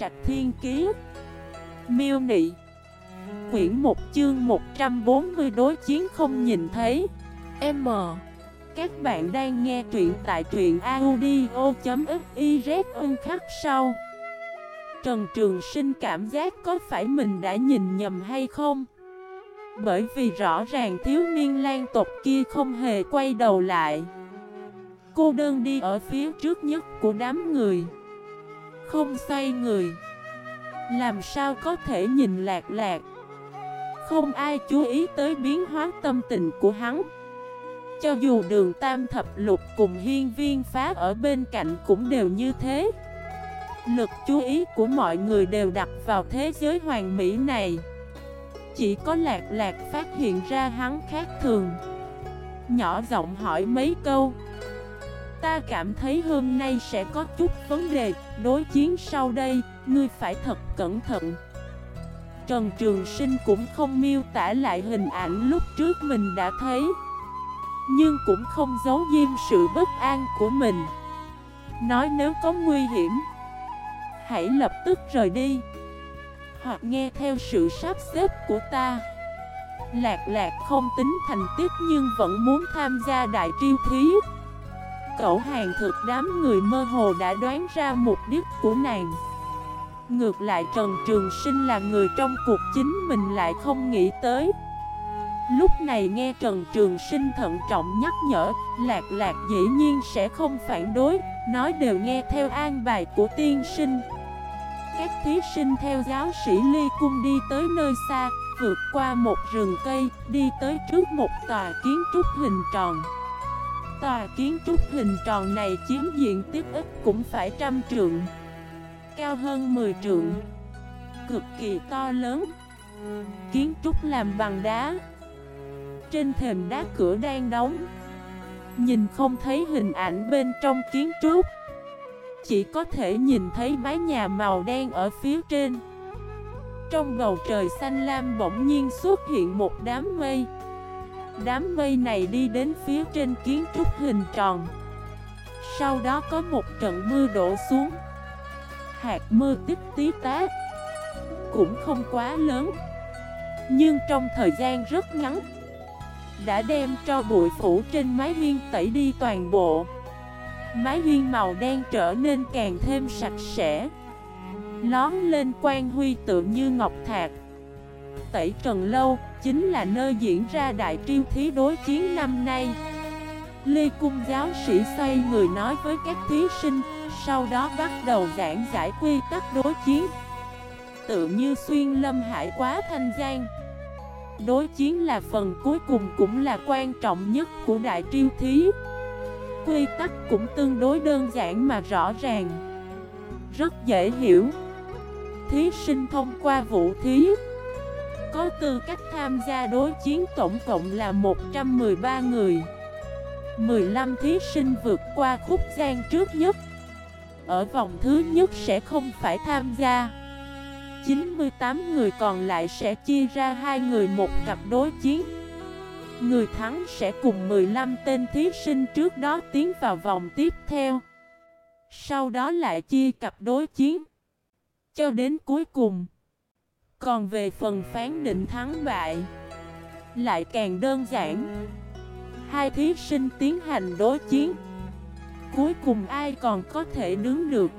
Trạch Thiên Kiế Miêu Nị. Quyển 1 chương 140 đối chiến không nhìn thấy. M. Các bạn đang nghe truyện tại truyện audio.xyz khắc sau. Trần Trường Sinh cảm giác có phải mình đã nhìn nhầm hay không? Bởi vì rõ ràng thiếu niên lan tộc kia không hề quay đầu lại. Cô đơn đi ở phía trước nhất của đám người. Không xoay người. Làm sao có thể nhìn lạc lạc? Không ai chú ý tới biến hóa tâm tình của hắn. Cho dù đường tam thập lục cùng hiên viên phá ở bên cạnh cũng đều như thế. Lực chú ý của mọi người đều đặt vào thế giới hoàn mỹ này. Chỉ có lạc lạc phát hiện ra hắn khác thường. Nhỏ giọng hỏi mấy câu. Ta cảm thấy hôm nay sẽ có chút vấn đề Đối chiến sau đây, ngươi phải thật cẩn thận. Trần Trường Sinh cũng không miêu tả lại hình ảnh lúc trước mình đã thấy Nhưng cũng không giấu diêm sự bất an của mình. Nói nếu có nguy hiểm Hãy lập tức rời đi Hoặc nghe theo sự sắp xếp của ta. Lạc lạc không tính thành tích nhưng vẫn muốn tham gia đại triêu thí cẩu hàng thực đám người mơ hồ đã đoán ra mục đích của nàng. Ngược lại Trần Trường Sinh là người trong cuộc chính mình lại không nghĩ tới. Lúc này nghe Trần Trường Sinh thận trọng nhắc nhở, Lạc lạc dĩ nhiên sẽ không phản đối, Nói đều nghe theo an bài của tiên sinh. Các thí sinh theo giáo sĩ Ly Cung đi tới nơi xa, Vượt qua một rừng cây, Đi tới trước một tòa kiến trúc hình tròn. Tòa kiến trúc hình tròn này chiếm diện tích ít cũng phải trăm trượng, Cao hơn 10 trượng, Cực kỳ to lớn. Kiến trúc làm bằng đá, Trên thềm đá cửa đang đóng. Nhìn không thấy hình ảnh bên trong kiến trúc, Chỉ có thể nhìn thấy mái nhà màu đen ở phía trên. Trong bầu trời xanh lam bỗng nhiên xuất hiện một đám mây. Đám mây này đi đến phía trên kiến trúc hình tròn. Sau đó có một trận mưa đổ xuống. Hạt mưa tích tí tát Cũng không quá lớn, Nhưng trong thời gian rất ngắn, Đã đem cho bụi phủ trên mái hiên tẩy đi toàn bộ. Mái hiên màu đen trở nên càng thêm sạch sẽ, Lón lên quan huy tự như ngọc thạch Tẩy Trần Lâu chính là nơi diễn ra đại triêu thí đối chiến năm nay. Lê Cung giáo sĩ xoay người nói với các thí sinh, Sau đó bắt đầu giảng giải quy tắc đối chiến. Tự như xuyên lâm hải quá thanh gian Đối chiến là phần cuối cùng cũng là quan trọng nhất của đại triêu thí. Quy tắc cũng tương đối đơn giản mà rõ ràng. Rất dễ hiểu. Thí sinh thông qua vũ thí có tư cách tham gia đối chiến tổng cộng là 113 người. 15 thí sinh vượt qua khúc gian trước nhất. Ở vòng thứ nhất sẽ không phải tham gia. 98 người còn lại sẽ chia ra hai người một cặp đối chiến. Người thắng sẽ cùng 15 tên thí sinh trước đó tiến vào vòng tiếp theo. Sau đó lại chia cặp đối chiến. Cho đến cuối cùng còn về phần phán định thắng bại, Lại càng đơn giản. Hai thí sinh tiến hành đối chiến, Cuối cùng ai còn có thể đứng được?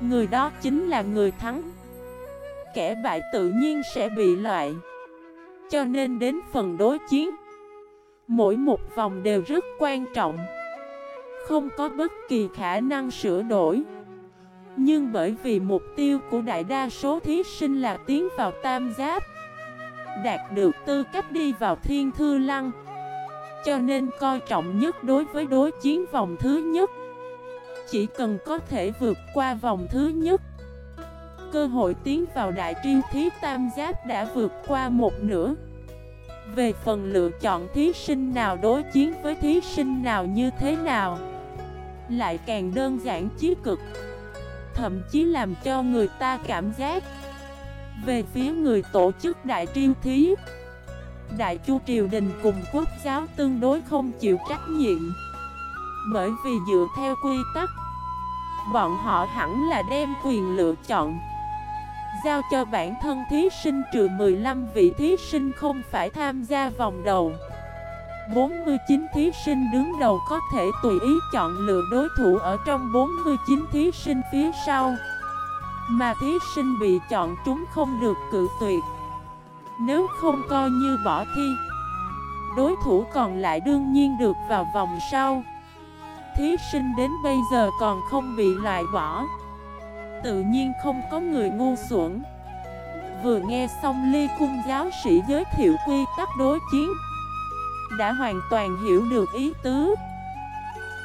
Người đó chính là người thắng. Kẻ bại tự nhiên sẽ bị loại. Cho nên đến phần đối chiến, Mỗi một vòng đều rất quan trọng. Không có bất kỳ khả năng sửa đổi nhưng bởi vì mục tiêu của đại đa số thí sinh là tiến vào tam giáp Đạt được tư cách đi vào thiên thư lăng, Cho nên coi trọng nhất đối với đối chiến vòng thứ nhất. Chỉ cần có thể vượt qua vòng thứ nhất, Cơ hội tiến vào đại triêu thí tam giáp đã vượt qua một nửa. Về phần lựa chọn thí sinh nào đối chiến với thí sinh nào như thế nào, Lại càng đơn giản chí cực. Thậm chí làm cho người ta cảm giác. Về phía người tổ chức đại triêu thí, Đại chu triều đình cùng quốc giáo tương đối không chịu trách nhiệm. Bởi vì dựa theo quy tắc, Bọn họ hẳn là đem quyền lựa chọn, Giao cho bản thân thí sinh trừ 15 vị thí sinh không phải tham gia vòng đầu. 49 thí sinh đứng đầu có thể tùy ý chọn lựa đối thủ ở trong 49 thí sinh phía sau. Mà thí sinh bị chọn chúng không được cự tuyệt. Nếu không coi như bỏ thi, Đối thủ còn lại đương nhiên được vào vòng sau. Thí sinh đến bây giờ còn không bị loại bỏ. Tự nhiên không có người ngu xuẩn. Vừa nghe xong ly cung giáo sĩ giới thiệu quy tắc đối chiến đã hoàn toàn hiểu được ý tứ.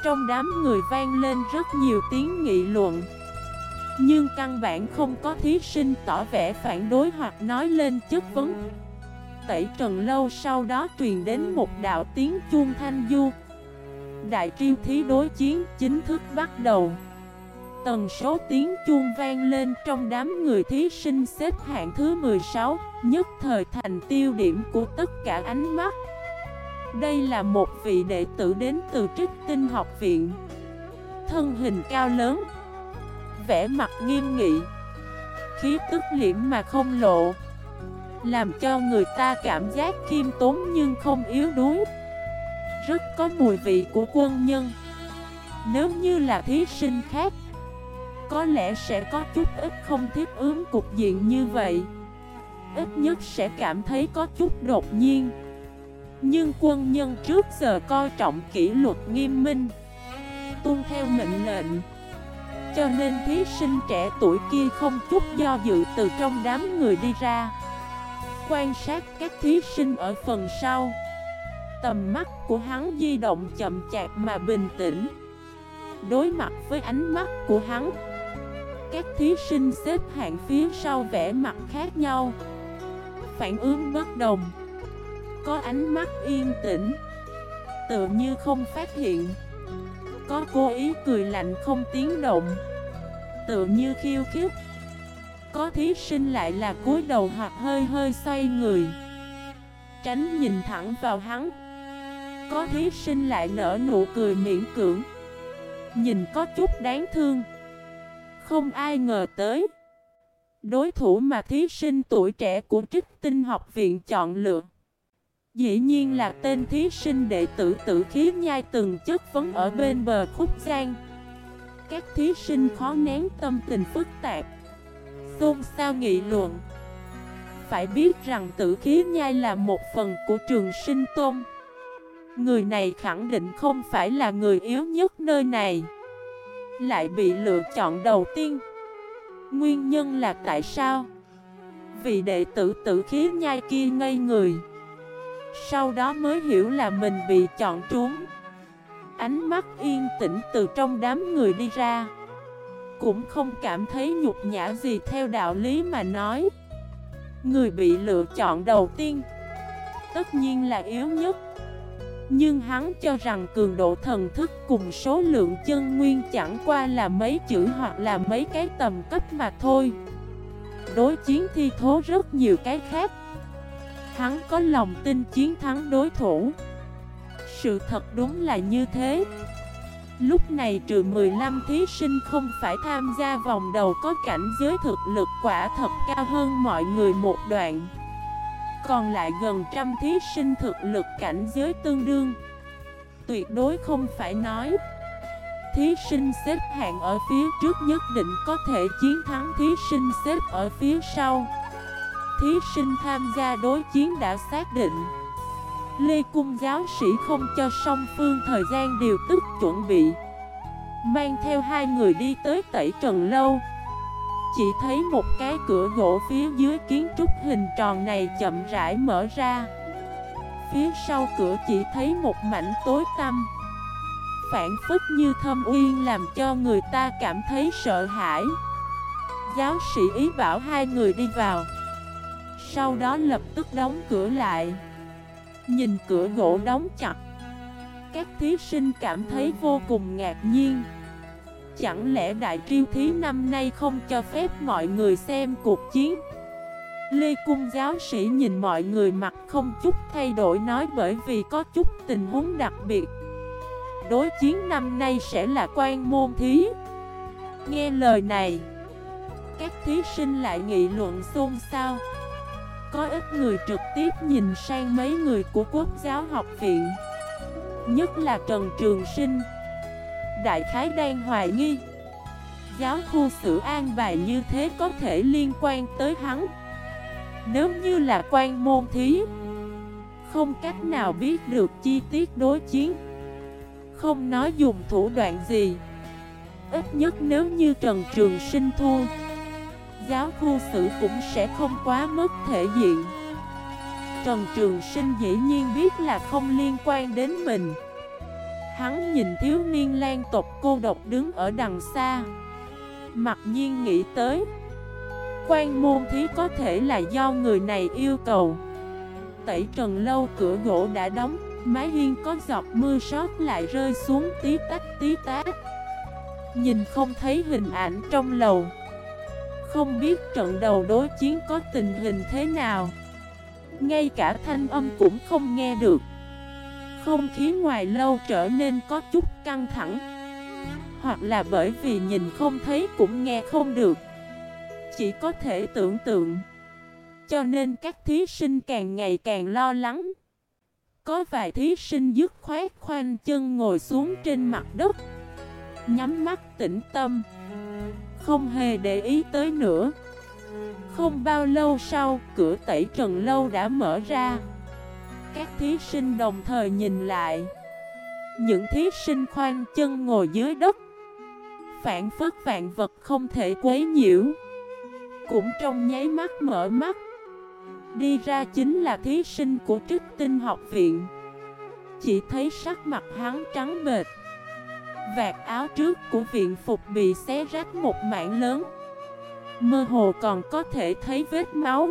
Trong đám người vang lên rất nhiều tiếng nghị luận. Nhưng căn bản không có thí sinh tỏ vẻ phản đối hoặc nói lên chất vấn. Tẩy trần lâu sau đó truyền đến một đạo tiếng chuông thanh du. Đại triêu thí đối chiến chính thức bắt đầu. Tần số tiếng chuông vang lên trong đám người thí sinh xếp hạng thứ 16 Nhất thời thành tiêu điểm của tất cả ánh mắt. Đây là một vị đệ tử đến từ trích tinh học viện. Thân hình cao lớn, vẻ mặt nghiêm nghị, Khí tức liễm mà không lộ, Làm cho người ta cảm giác khiêm tốn nhưng không yếu đuối. Rất có mùi vị của quân nhân. Nếu như là thí sinh khác, có lẽ sẽ có chút ít không thiết ứng cục diện như vậy. Ít nhất sẽ cảm thấy có chút đột nhiên. Nhưng quân nhân trước giờ coi trọng kỷ luật nghiêm minh, Tuân theo mệnh lệnh. Cho nên thí sinh trẻ tuổi kia không chút do dự từ trong đám người đi ra, Quan sát các thí sinh ở phần sau. Tầm mắt của hắn di động chậm chạp mà bình tĩnh, Đối mặt với ánh mắt của hắn. Các thí sinh xếp hạng phía sau vẻ mặt khác nhau, Phản ứng bất đồng. Có ánh mắt yên tĩnh. Tự như không phát hiện. Có cố ý cười lạnh không tiếng động. Tự như khiêu khích. Có thí sinh lại là cúi đầu hoặc hơi hơi xoay người. Tránh nhìn thẳng vào hắn. Có thí sinh lại nở nụ cười miễn cưỡng. Nhìn có chút đáng thương. Không ai ngờ tới. Đối thủ mà thí sinh tuổi trẻ của trích tinh học viện chọn lựa. Dĩ nhiên là tên thí sinh đệ tử tử khí nhai từng chất vấn ở bên bờ khúc giang. Các thí sinh khó nén tâm tình phức tạp. Xôn xao nghị luận. Phải biết rằng tử khí nhai là một phần của trường sinh tôn. Người này khẳng định không phải là người yếu nhất nơi này. Lại bị lựa chọn đầu tiên Nguyên nhân là tại sao vì đệ tử tử khí nhai kia ngây người sau đó mới hiểu là mình bị chọn trúng Ánh mắt yên tĩnh từ trong đám người đi ra. Cũng không cảm thấy nhục nhã gì theo đạo lý mà nói. Người bị lựa chọn đầu tiên, Tất nhiên là yếu nhất. Nhưng hắn cho rằng cường độ thần thức cùng số lượng chân nguyên chẳng qua là mấy chữ hoặc là mấy cái tầm cấp mà thôi. Đối chiến thi thố rất nhiều cái khác. Hắn có lòng tin chiến thắng đối thủ. Sự thật đúng là như thế. Lúc này trừ 15 thí sinh không phải tham gia vòng đầu có cảnh giới thực lực quả thật cao hơn mọi người một đoạn. Còn lại gần trăm thí sinh thực lực cảnh giới tương đương. Tuyệt đối không phải nói, Thí sinh xếp hạng ở phía trước nhất định có thể chiến thắng thí sinh xếp ở phía sau. Thí sinh tham gia đối chiến đã xác định. Lê Cung giáo sĩ không cho song phương thời gian điều tức chuẩn bị. Mang theo hai người đi tới tẩy trần lâu. Chỉ thấy một cái cửa gỗ phía dưới kiến trúc hình tròn này chậm rãi mở ra. Phía sau cửa chỉ thấy một mảnh tối tăm. Phản phức như thâm uyên làm cho người ta cảm thấy sợ hãi. Giáo sĩ ý bảo hai người đi vào. Sau đó lập tức đóng cửa lại. Nhìn cửa gỗ đóng chặt. Các thí sinh cảm thấy vô cùng ngạc nhiên. Chẳng lẽ đại triêu thí năm nay không cho phép mọi người xem cuộc chiến? Lê Cung giáo sĩ nhìn mọi người mặt không chút thay đổi nói bởi vì có chút tình huống đặc biệt. Đối chiến năm nay sẽ là quan môn thí. Nghe lời này, Các thí sinh lại nghị luận xôn xao. Có ít người trực tiếp nhìn sang mấy người của quốc giáo học viện. Nhất là Trần Trường Sinh. Đại khái đang hoài nghi. Giáo khu sử an bài như thế có thể liên quan tới hắn? Nếu như là quan môn thí, Không cách nào biết được chi tiết đối chiến. Không nói dùng thủ đoạn gì. Ít nhất nếu như Trần Trường Sinh thua Giáo khu xử cũng sẽ không quá mất thể diện. Trần Trường Sinh dĩ nhiên biết là không liên quan đến mình. Hắn nhìn thiếu niên lan tộc cô độc đứng ở đằng xa. Mặc nhiên nghĩ tới, Quan môn thí có thể là do người này yêu cầu. Tẩy trần lâu cửa gỗ đã đóng, Mái hiên có giọt mưa sót lại rơi xuống tí tách tí tách. Nhìn không thấy hình ảnh trong lầu. Không biết trận đầu đối chiến có tình hình thế nào. Ngay cả thanh âm cũng không nghe được. Không khí ngoài lâu trở nên có chút căng thẳng. Hoặc là bởi vì nhìn không thấy cũng nghe không được. Chỉ có thể tưởng tượng. Cho nên các thí sinh càng ngày càng lo lắng. Có vài thí sinh dứt khoát khoanh chân ngồi xuống trên mặt đất. Nhắm mắt tĩnh tâm. Không hề để ý tới nữa. Không bao lâu sau, cửa tẩy trần lâu đã mở ra. Các thí sinh đồng thời nhìn lại. Những thí sinh khoanh chân ngồi dưới đất. Phản phất vạn vật không thể quấy nhiễu. Cũng trong nháy mắt mở mắt. Đi ra chính là thí sinh của trích tinh học viện. Chỉ thấy sắc mặt hắn trắng bệt Vạt áo trước của viện phục bị xé rách một mảng lớn. Mơ hồ còn có thể thấy vết máu,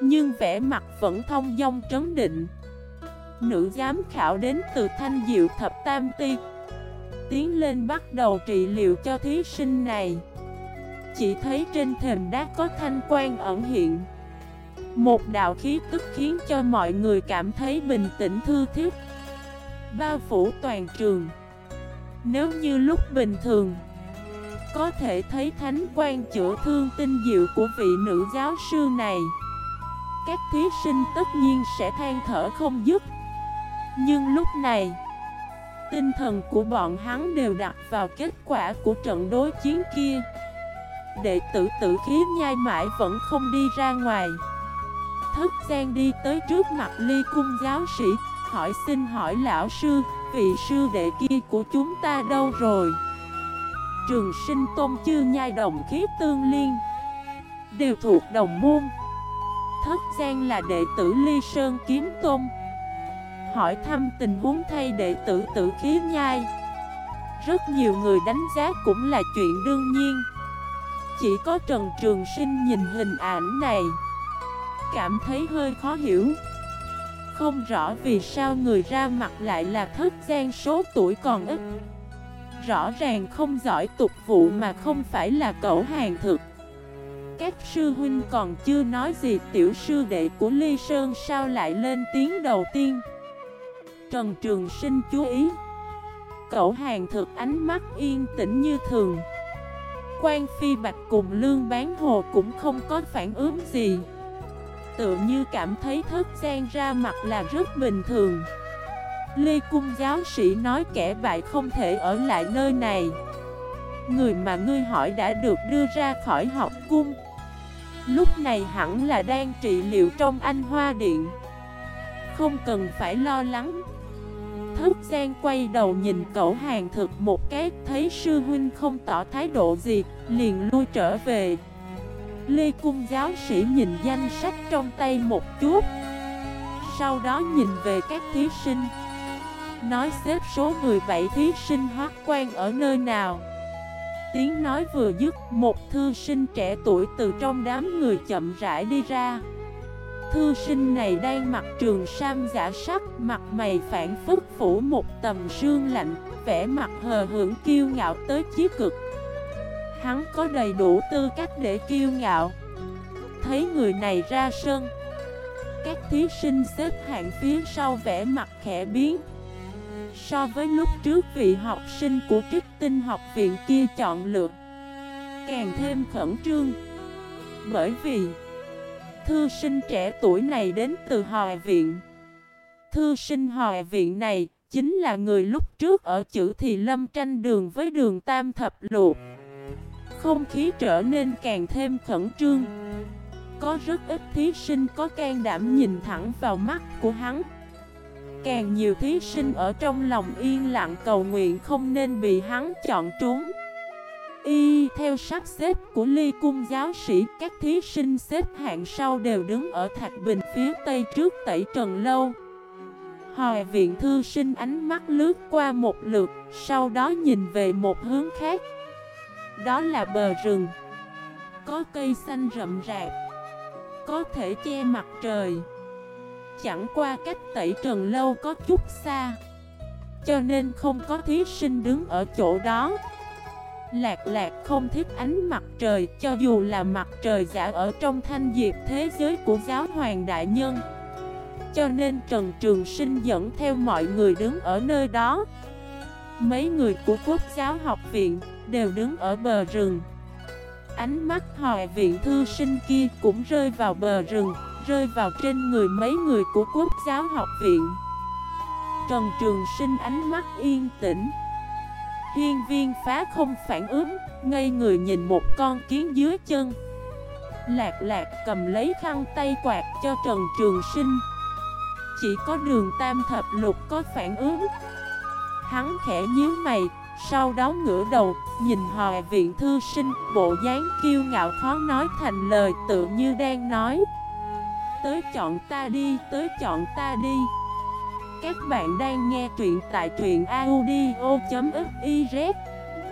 Nhưng vẻ mặt vẫn thông dong trấn định. Nữ giám khảo đến từ thanh diệu thập tam ti, Tiến lên bắt đầu trị liệu cho thí sinh này. Chỉ thấy trên thềm đá có thanh quan ẩn hiện. Một đạo khí tức khiến cho mọi người cảm thấy bình tĩnh thư thiết. Bao phủ toàn trường nếu như lúc bình thường, Có thể thấy thánh quan chữa thương tinh diệu của vị nữ giáo sư này. Các thí sinh tất nhiên sẽ than thở không dứt. Nhưng lúc này, Tinh thần của bọn hắn đều đặt vào kết quả của trận đối chiến kia. Đệ tử tử khí nhai mãi vẫn không đi ra ngoài. Thất gian đi tới trước mặt ly cung giáo sĩ, Hỏi xin hỏi lão sư vị sư đệ kia của chúng ta đâu rồi? Trường sinh tôn chư nhai đồng khí tương liên, Đều thuộc đồng môn. Thất Giang là đệ tử Ly Sơn Kiếm Tôn. Hỏi thăm tình huống thay đệ tử tử khí nhai. Rất nhiều người đánh giá cũng là chuyện đương nhiên. Chỉ có Trần Trường Sinh nhìn hình ảnh này, Cảm thấy hơi khó hiểu không rõ vì sao người ra mặt lại là thất gian số tuổi còn ít. Rõ ràng không giỏi tục vụ mà không phải là cậu hàng thực. Các sư huynh còn chưa nói gì, tiểu sư đệ của Ly Sơn sao lại lên tiếng đầu tiên? Trần Trường Sinh chú ý. Cậu hàng thực ánh mắt yên tĩnh như thường. Quan Phi Bạch cùng Lương Bán Hồ cũng không có phản ứng gì. Tự như cảm thấy thức gian ra mặt là rất bình thường. Lê Cung giáo sĩ nói kẻ bại không thể ở lại nơi này. Người mà ngươi hỏi đã được đưa ra khỏi học cung. Lúc này hẳn là đang trị liệu trong anh Hoa Điện. Không cần phải lo lắng. Thất Giang quay đầu nhìn cậu hàng thực một cái, Thấy sư huynh không tỏ thái độ gì, Liền lui trở về. Lê Cung giáo sĩ nhìn danh sách trong tay một chút, Sau đó nhìn về các thí sinh, Nói xếp số 17 thí sinh hoác quan ở nơi nào. Tiếng nói vừa dứt, Một thư sinh trẻ tuổi từ trong đám người chậm rãi đi ra. Thư sinh này đang mặc trường sam giả sắc, Mặt mày phản phức phủ một tầm sương lạnh, Vẻ mặt hờ hưởng kiêu ngạo tới chí cực. Hắn có đầy đủ tư cách để kiêu ngạo. Thấy người này ra sân, Các thí sinh xếp hạng phía sau vẻ mặt khẽ biến. So với lúc trước, vị học sinh của trích tinh học viện kia chọn lựa Càng thêm khẩn trương. Bởi vì Thư sinh trẻ tuổi này đến từ Hòa Viện. Thư sinh Hòa Viện này Chính là người lúc trước ở chữ Thì Lâm tranh đường với đường Tam Thập Luộc không khí trở nên càng thêm khẩn trương. Có rất ít thí sinh có can đảm nhìn thẳng vào mắt của hắn. Càng nhiều thí sinh ở trong lòng yên lặng cầu nguyện không nên bị hắn chọn trúng. Y, theo sắp xếp của ly cung giáo sĩ, Các thí sinh xếp hạng sau đều đứng ở Thạch Bình phía tây trước tẩy trần lâu. Hòa viện thư sinh ánh mắt lướt qua một lượt, Sau đó nhìn về một hướng khác. Đó là bờ rừng. Có cây xanh rậm rạp. Có thể che mặt trời. Chẳng qua cách tẩy trần lâu có chút xa. Cho nên không có thí sinh đứng ở chỗ đó. Lạc lạc không thích ánh mặt trời, Cho dù là mặt trời giả ở trong thanh diệp thế giới của giáo hoàng đại nhân. Cho nên Trần Trường Sinh dẫn theo mọi người đứng ở nơi đó. Mấy người của quốc giáo học viện đều đứng ở bờ rừng. Ánh mắt hỏi viện thư sinh kia cũng rơi vào bờ rừng, Rơi vào trên người mấy người của quốc giáo học viện. Trần Trường Sinh ánh mắt yên tĩnh. Hiên viên phá không phản ứng, Ngây người nhìn một con kiến dưới chân. Lạc lạc cầm lấy khăn tay quạt cho Trần Trường Sinh. Chỉ có đường tam thập lục có phản ứng. Hắn khẽ nhíu mày sau đó ngửa đầu, Nhìn hòa viện thư sinh, Bộ dáng kiêu ngạo khó nói thành lời Tự như đang nói. Tới chọn ta đi, Tới chọn ta đi. Các bạn đang nghe truyện tại truyện audio.fif